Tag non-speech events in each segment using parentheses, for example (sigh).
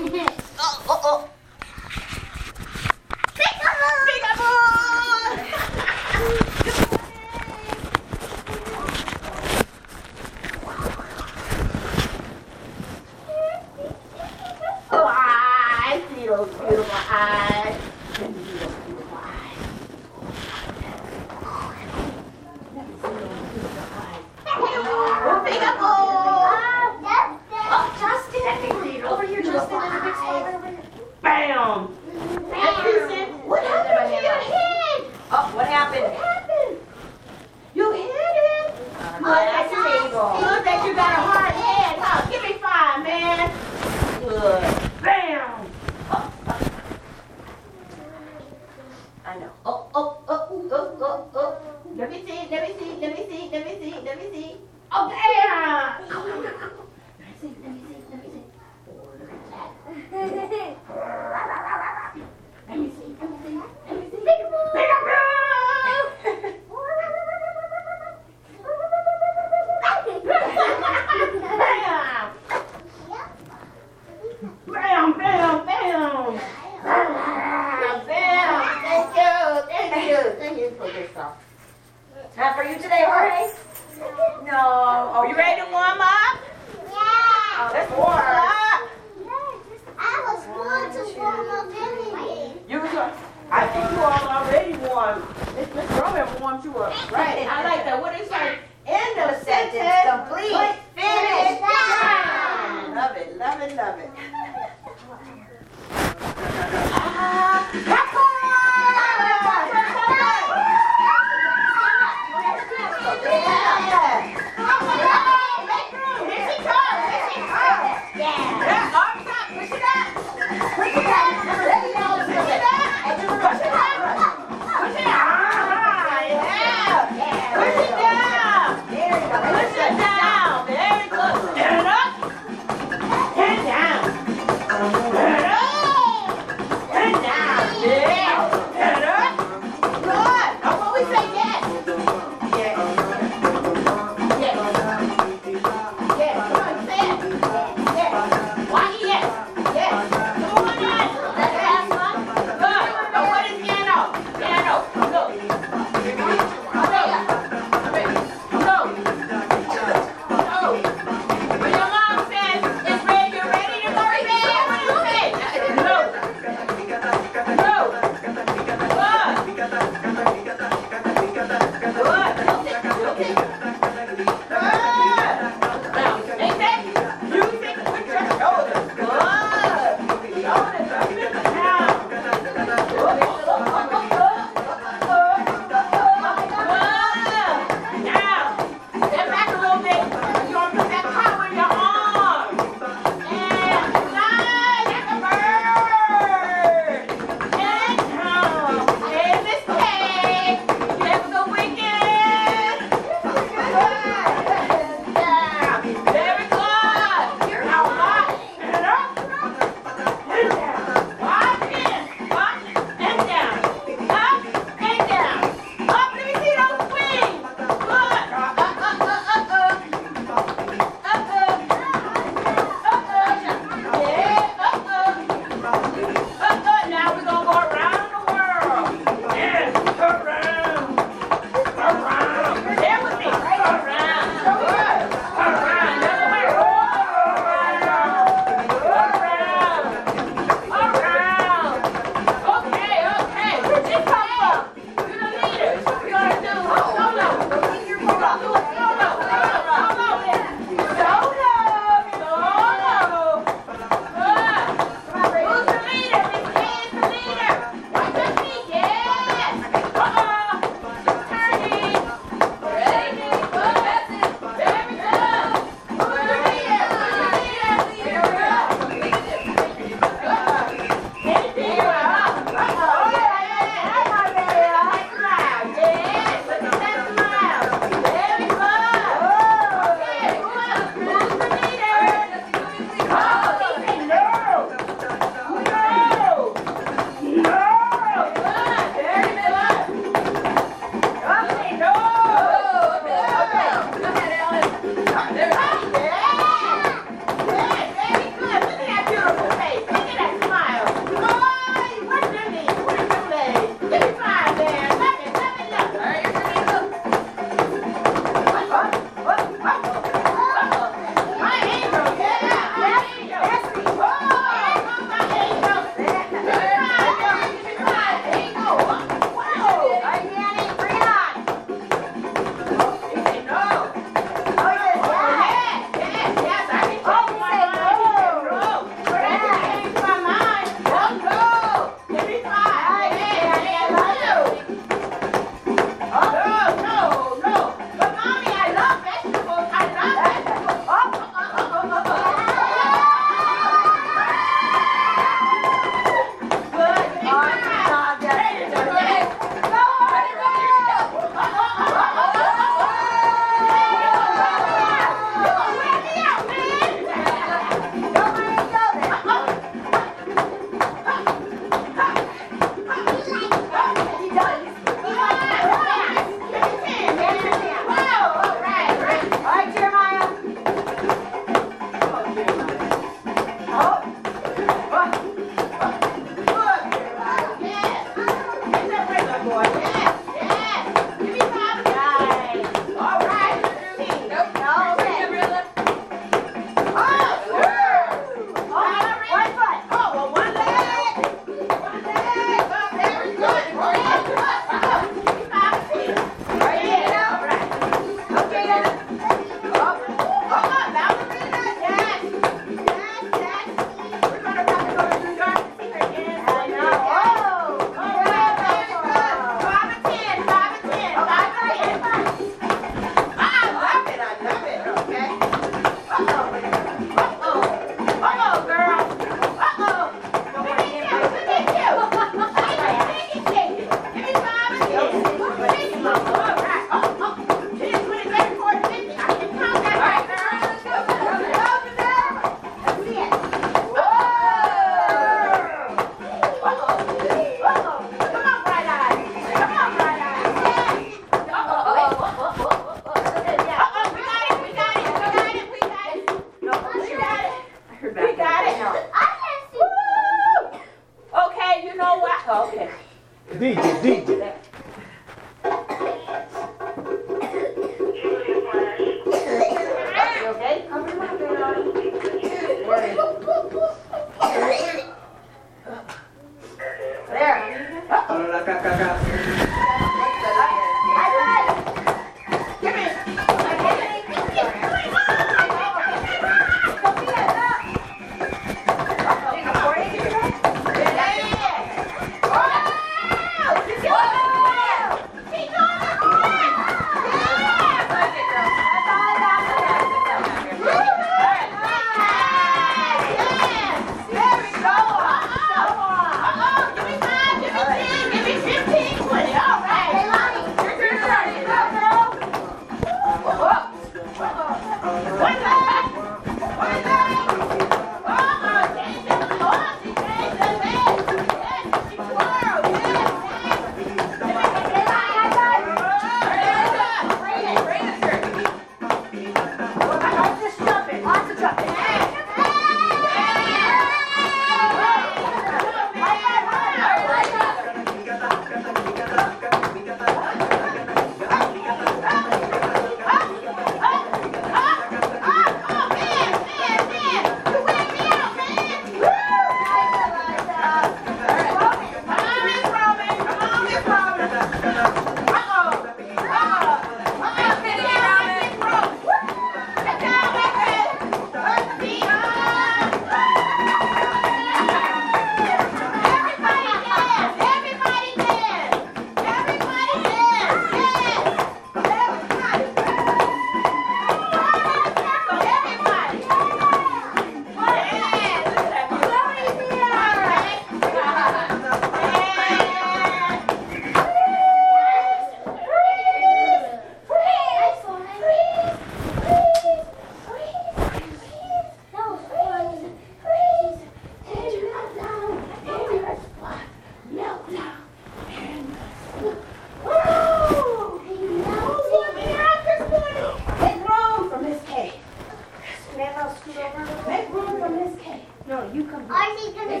Oh, (laughs)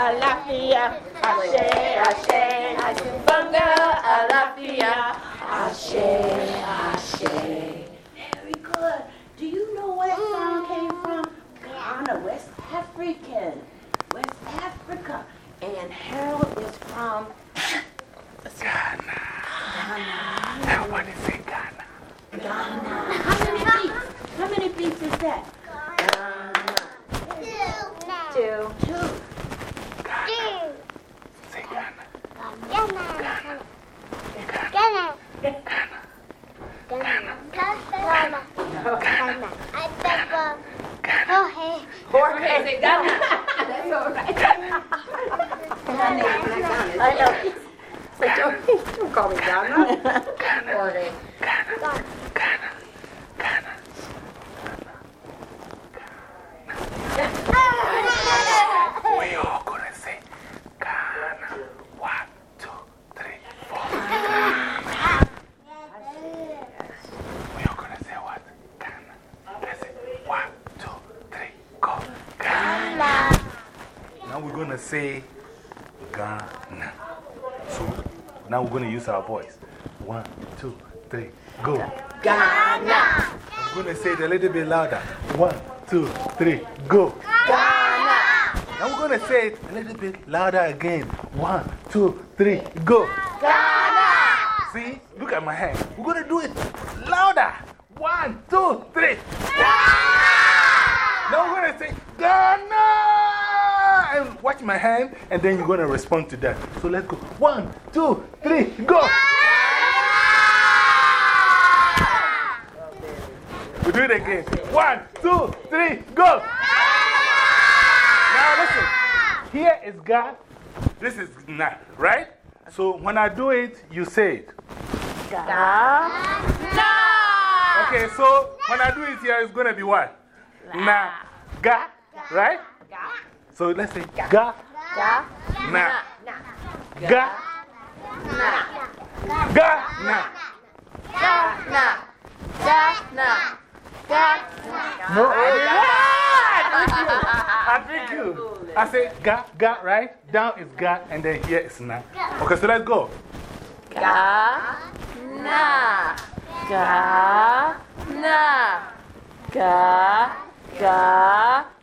Alafia, Ashe, Ashe, Asifanga, Alafia, Ashe, Ashe. Very good. Do you know where that song came from? Ghana, West African. West Africa. And Harold is from Ghana. Everybody say Ghana. Ghana. How many beats? How many beats is that? Ghana. Two. Two. Say Ghana. Jorge. Say Ghana. That's all right. I know. It's like, don't, don't call me Ghana. Jorge. We all gonna say Ghana. One, two, three, four. We all gonna say what? Ghana. Let's say one, two, three, go. Ghana. Now we're gonna say Ghana. So now we're gonna use our voice. One, two, three, go. Ghana. I'm gonna say it a little bit louder. One, two, three, go. Ghana. Now we're gonna say it a little bit louder again. One, two, three, go. Ghana. See? Look at my hand. We're gonna do it louder. One, two, three. Now we're gonna say Ghana! Watch my hand, and then you're gonna respond to that. So let's go. One, two, three, go! We do it again. One, two, three, go! Now listen. Here is God. This is Na, right? So when I do it, you say it. God. Okay, so when I do it here, it's going to be what? Na. God, Right? So let's say Ga. Ga. Na. Ga. Ga. Na. Ghana. Ghana. Ghana. No, I think you. I say Ga. Ga, right? Down is Ga, and then here is Na. Okay, so let's go. Ghana. Ghana. Ga. Ga.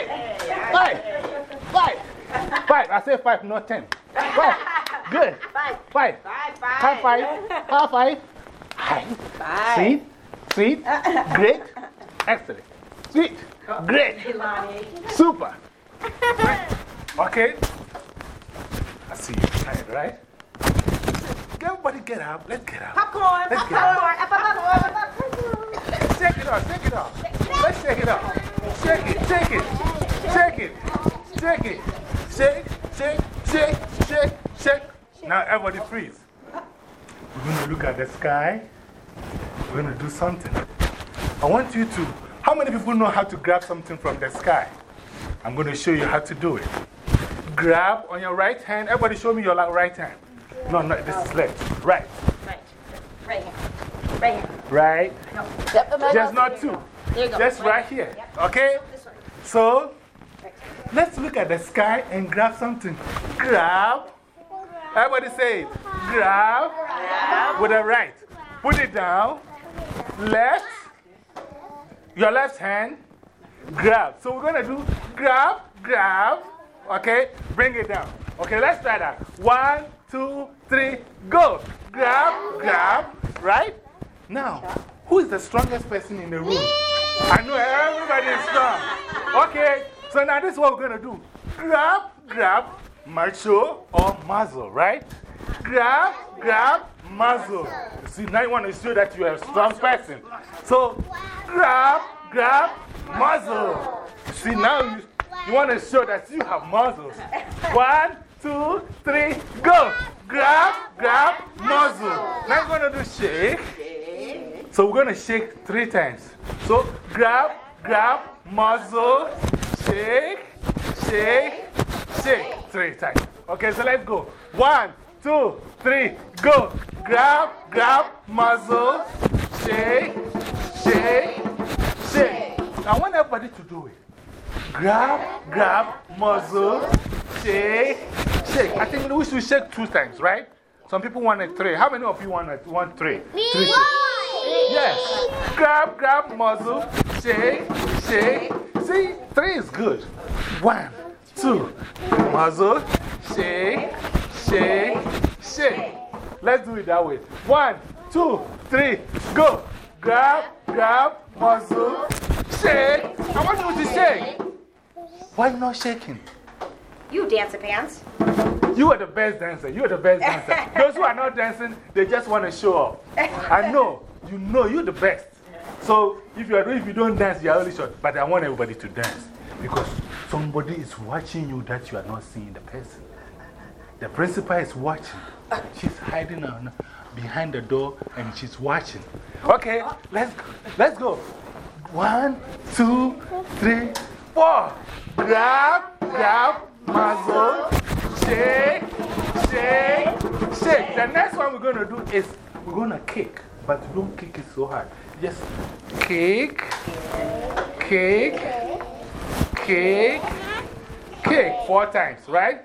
Hey. Fight. Fight. Five. I say five, not ten. Five. Good. Five. Five. Five. High five. High five. High. Five. Sweet. Sweet. Great. Excellent. Sweet. Great. Super. Right. Okay. I see you tired, right? Everybody get up. Let's get up. Popcorn. Let's get Popcorn. up. Popcorn. Shake it off, shake it off. Let's shake it off. Shake it, shake it, shake it, shake it. Shake, shake, shake, shake, shake. Now everybody freeze. We're going to look at the sky. We're going to do something. I want you to. How many people know how to grab something from the sky? I'm going to show you how to do it. Grab on your right hand. Everybody show me your right hand. No, no, this is left. Right. Right. Right here. Right here. Right. Yep. Just not two. There you go. Just right here. Okay? So, let's look at the sky and grab something. Grab. Everybody say it. Grab. With the right. Put it down. Left. Your left hand. Grab. So we're going to do grab, grab. Okay? Bring it down. Okay, let's try that. One, two, three, go. Grab, grab. Right? Now, who is the strongest person in the room? I know everybody is strong. Okay, so now this is what we're going to do grab, grab, macho or muzzle, right? Grab, grab, muzzle. See, now you want to show that you are a strong person. So, grab, grab, muzzle. See, now you, you want to show that you have muscles. One, two, three, go. Grab, grab, muzzle. Now we're going to do shake. So we're going to shake three times. So grab, grab, muzzle, shake, shake, shake. Three times. Okay, so let's go. One, two, three, go. Grab, grab, muzzle, shake, shake, shake, I want everybody to do it. Grab, grab, muzzle, shake, shake. I think we should shake two times, right? Some people want it three. How many of you want, it, want three? Three shakes. Yes. Grab, grab, muzzle, shake, shake. See, three is good. One, two, muzzle, shake, shake, shake. Let's do it that way. One, two, three, go. Grab, grab, muzzle, shake. I want you to shake. Why not shaking? You dance pants. You are the best dancer. You are the best dancer. (laughs) Those who are not dancing, they just want to show off. I know. You know you're the best. So if you, are, if you don't dance, you're only short. But I want everybody to dance because somebody is watching you that you are not seeing the person. The principal is watching. She's hiding on, behind the door and she's watching. Okay, let's go. Let's go. One, two, three, four. Grab, grab, muzzle, shake, shake, shake. The next one we're going to do is we're going to kick, but don't kick it so hard. Just kick, kick, kick, kick four times, right?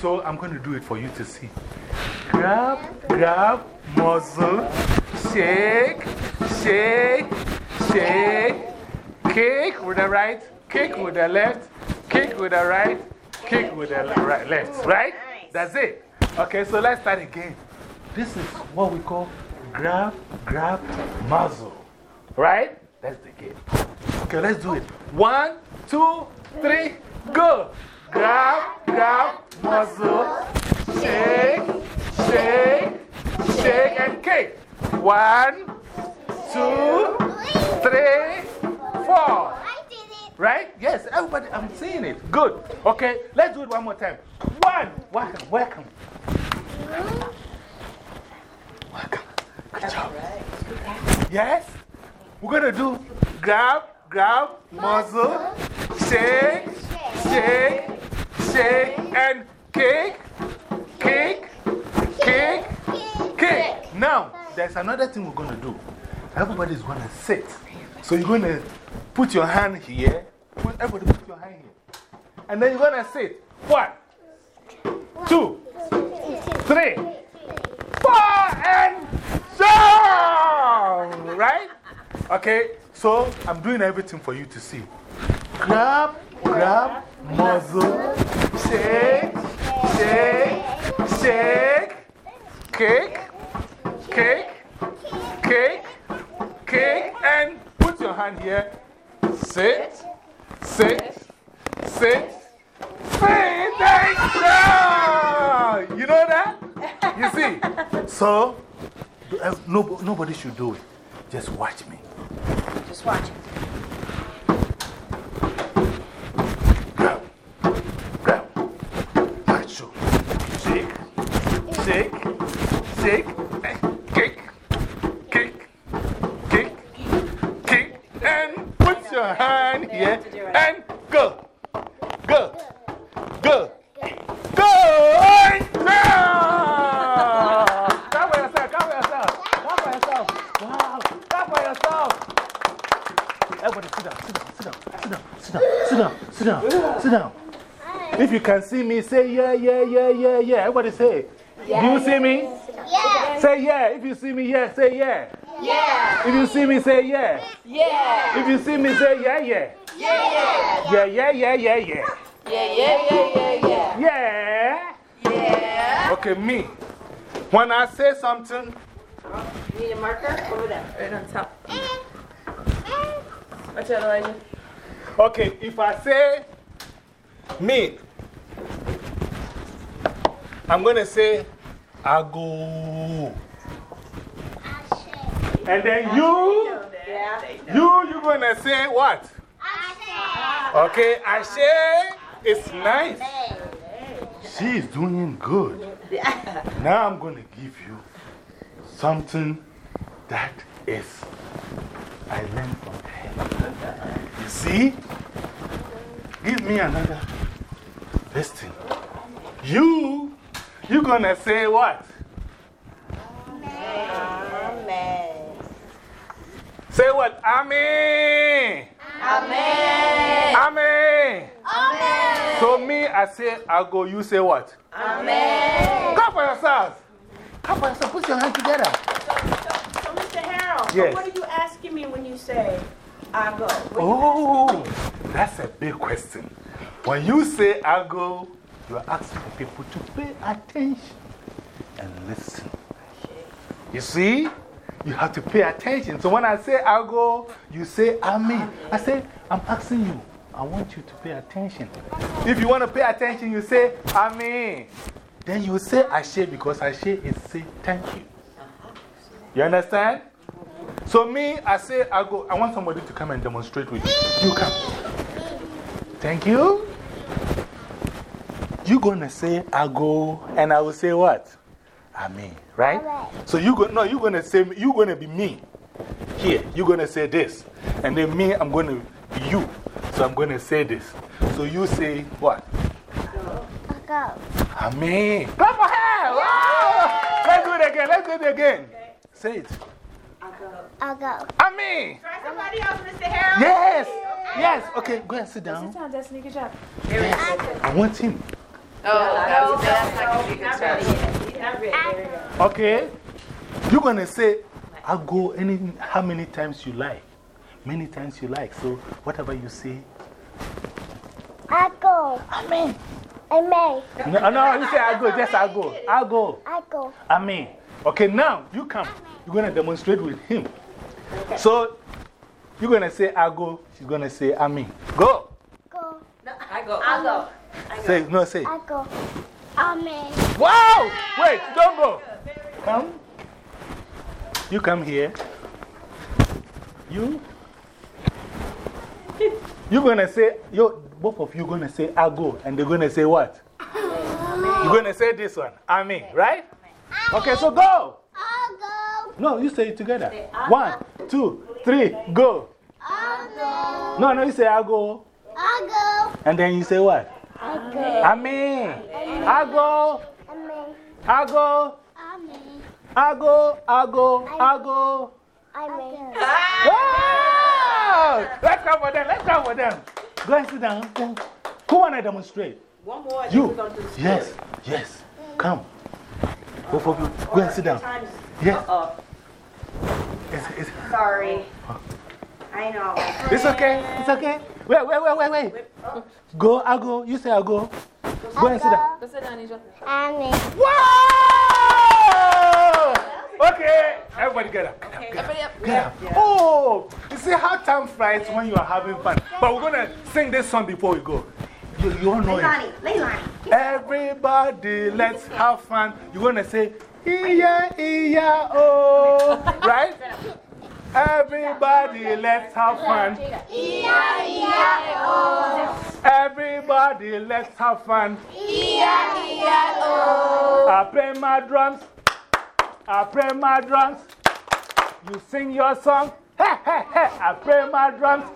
So I'm going to do it for you to see. Grab, grab, muzzle, shake, shake, shake, kick with the right, kick with the left, kick with the right, kick with the right, left, right? That's it. Okay, so let's start again. This is what we call grab, grab, muzzle. Right? That's the game. Okay, let's do it. One, two, three, go. Grab, grab, muzzle, shake, shake, shake, and kick. One, two, three, four. Right? Yes, everybody, I'm seeing it. Good. Okay, let's do it one more time. One. Welcome, welcome. Welcome. Good job. Yes? We're going to do grab, grab, muzzle, shake, shake, shake, and kick, kick, kick, kick. Now, there's another thing we're going to do. Everybody's going to sit. So you're going to put your hand here. Put, everybody put your hand here. And then you're going to sit. One, two, three, four, and down. Right? Okay, so I'm doing everything for you to see. Grab, grab, muzzle, shake, shake, shake, kick, kick, kick, kick, and put your hand here. Sit, sit, sit, sit, and down. You know that? You see? So, no, nobody should do it. Just watch me. Just watch it. Grab, grab, shake, shake, shake, and kick, kick, kick, kick, and put your hand here and go, go, go, go, and down. Clap for yourself, clap for yourself, clap for yourself. Wow, clap for yourself. Everybody sit down, sit down, sit down, sit down, sit down, sit down, sit down, sit. If you can see me, say yeah, yeah, yeah, yeah, yeah. Everybody say. Do you see me? Yeah. Say yeah. If you see me, yeah, say yeah. Yeah. If you see me, say yeah. Yeah. If you see me, say yeah, yeah. Yeah. Yeah, yeah, yeah, yeah, yeah. Yeah, yeah, yeah, yeah, Yeah. yeah. Yeah. Okay, me. When I say something, You need a marker? Over there. Right on top. Eh, eh. Watch out, Elijah. okay, if I say me, I'm going to say I go. And then you, you, you're going to say what? Okay, I say it's nice. She is doing good. Now I'm going to give you something that is, I learned from her. You see? Give me another this thing. You, you're going to say what? Amen. Say what? Amen. Amen. Amen. Amen. So me, I say, I go, you say what? Amen. Clap for yourselves. Clap for yourself. Put your hands together. So, Mr. Harold, Yes. what are you asking me when you say, I go? Oh, that's a big question. When you say I go, you're asking people to pay attention and listen. You see? You have to pay attention. So when I say I go, you say Amen. I say, I'm asking you, I want you to pay attention. If you want to pay attention, you say Amen. Then you say Ashe because Ashe is say thank you. You understand? So, me, I say, I go, I want somebody to come and demonstrate with you. You come. Thank you. You're going to say, I go, and I will say what? Amen. Right? So, you go, no, you're going to say, you're going to be me. Here, you're going to say this. And then me, I'm going to be you. So, I'm going to say this. So, you say what? I go. Amen. Clap for her. Wow. Let's do it again. Let's do it again. Say it. I go. I go. Amen. Try somebody else, Mr. Harold. Yes. Yes. Okay, go and sit down. Sit down, Destiny. Good job. Yes. I want him. Oh, that's not No, going to be he's not good ready stuff. yet. He's not ready. There we go. Okay? You're going to say, I'll go any, how many times you like. Many times you like. So, whatever you say. I go. Amen. Amen. No, no, you say, I'll go. Yes, I'll go. I'll go. I go. Amen. Okay, now you come. You're going to demonstrate with him. So, you're going to say, I'll go. She's going to say, Amen. Go. Go. No, I go. I'll go. Say, no, say. I go. Amen. Wow! Wait, don't go. Come. You come here. You. You're going to say, you, both of you going to say, I go. And they're going to say what? You're going to say this one. Amen. Right? Okay, so go. Go. No, you say it together. One, two, three, go. I go. No, no, you say, I'll go. I'll go. And then you say what? I go. Amen. I go. Amen. I go. Amen. I go. I go. I go. Amen. Let's go for them. Let's go for them. Go and sit down. Go. Who want to demonstrate? One more. You. we're going to do the Yes. Yes. Come. Both of you. Go and sit down. Yes. It's, it's, Sorry. I know. it's okay. It's okay. Wait, wait, wait, wait, wait. Go. I go. You say I go. Go and sit down. Go. Amen. Wow! Okay. Everybody get up. Get up. Get up. Get up. Oh, you see how time flies when you are having fun. But we're going to sing this song before we go. You, you all know it. Leilani. Leilani. Everybody, let's have fun. You're going to say, Iya, Iya, oh. Right? Everybody, let's have fun. Everybody, let's have fun. I play my drums. I play my drums. You sing your song. I play my drums.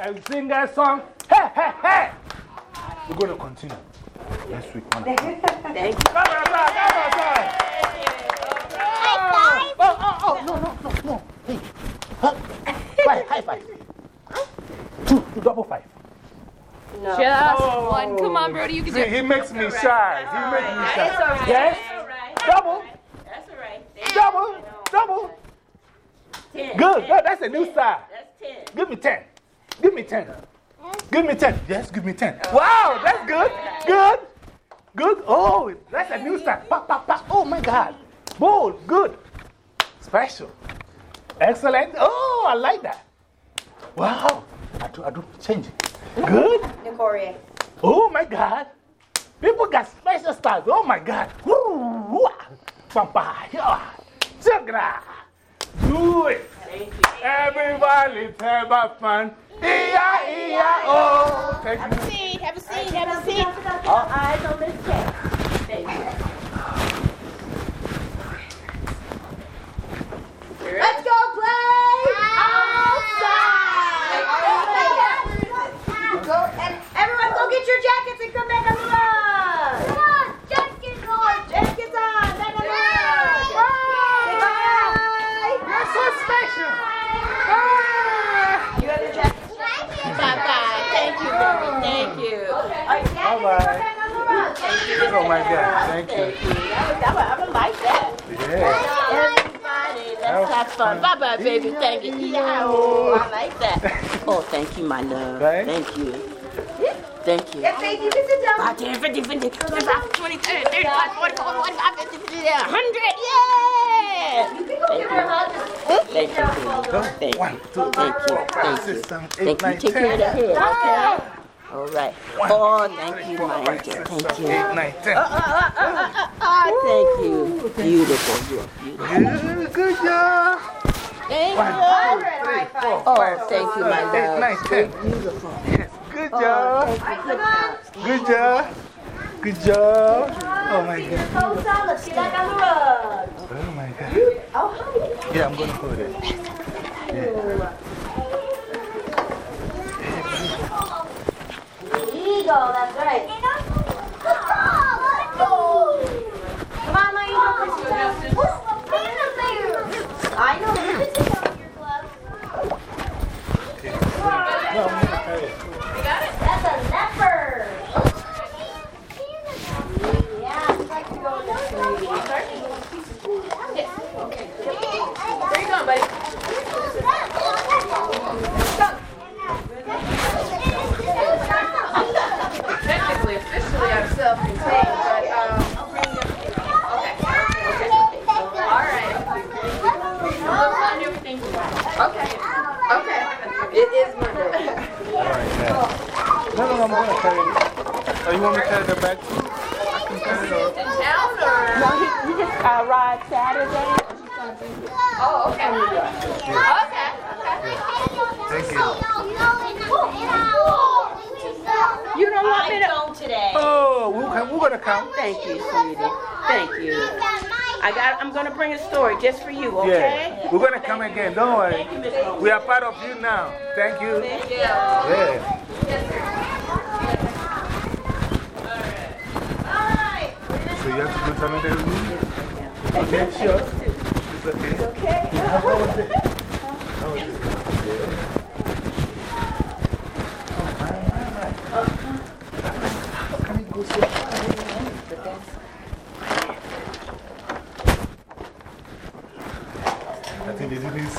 And sing a song. We're going to continue next week. Thank you. Huh? Five, high five. Two, two, double five. No. Just Oh. one. Come on, Brody, you can do See, it. he makes me shy. He makes me That's all shy. right. Yes? That's all right. Double, That's all right. double, double. Ten. Good, good. That's a new star. That's ten. Give me 10. Give me 10. Give me 10. Yes, give me 10. Wow, that's good. Good. Good. Oh, that's a new star. Pa, pa, pa. Oh my God. Bold. Good. Special. Excellent. Oh, I like that. Wow. I do, I do change. Good. Nicoria. Oh my God. People got special stars. Oh my God. Woo. Pampa. Chagra. Ah. Do it. Everybody, have a fun. Iya, iya, oh. Thank you. Seat. Have a seat. Have a seat. All eyes on this check. Thank you. Let's go play outside. Go, and everyone go get your jackets and come back on the line. Come on. Jackets on. Jackets on. Back on the line. Say bye. You're so special. You have your jackets? Bye bye. Oh my God, thank you. I would like that. Yeah. Everybody, let's have fun. Bye bye, baby. Thank you. Yeah, oh, I like that. Oh, thank you, my love. Thank you. Thank you. Yeah, thank you, Mr. Jones. 5, 10, 50, 50, 25, 20, 30, 35, 44, 45, 50, 50, 100. Yeah! Thank you. Thank you. Thank you. One, two, Thank you. four, five, Thank you. six, seven, eight, Thank you. nine, Take care of the ten. head, okay? All right. Oh, thank you, my angel. Thank you. Eight, nine, ten. Oh, thank you. Beautiful. You are beautiful. Good, good job. Thank you. two, three, four, Oh, five, thank you, my eight, love. nine, ten. Beautiful. Good Oh, job. thank you. Good job. Good job. Oh my God. So solid. She like on the rug. Oh my God. Oh. Yeah, I'm going to put it. Eagle, that's right. Come on, my eagle. I know. No, I'm going to carry it. That's a leopard. Yeah, I'd like to go in the tree. Where you going, buddy? Technically, officially, I'm self-contained, but, um, okay. All right. We'll find everything you want. Okay. Okay. It is Monday. All right, yeah. No, no, no, I'm going to carry it. Oh, you want me to carry the bag too? I can carry it. In town or? No, he, he just uh, ride Saturday. Oh, okay. Okay, okay. Thank you. You don't want me I to? don't today. Oh, we're, we're going to come. Thank you, sweetie. Thank you. I got. I'm gonna bring a story just for you, okay? Yeah, we're going to come again. Don't worry. We are part of you now. Thank you. Yeah. So you have to another room? Okay, sure. It's okay. It's okay. (laughs) How was it? How was it? Oh, my, my, my. How can it go so far? I think they didn't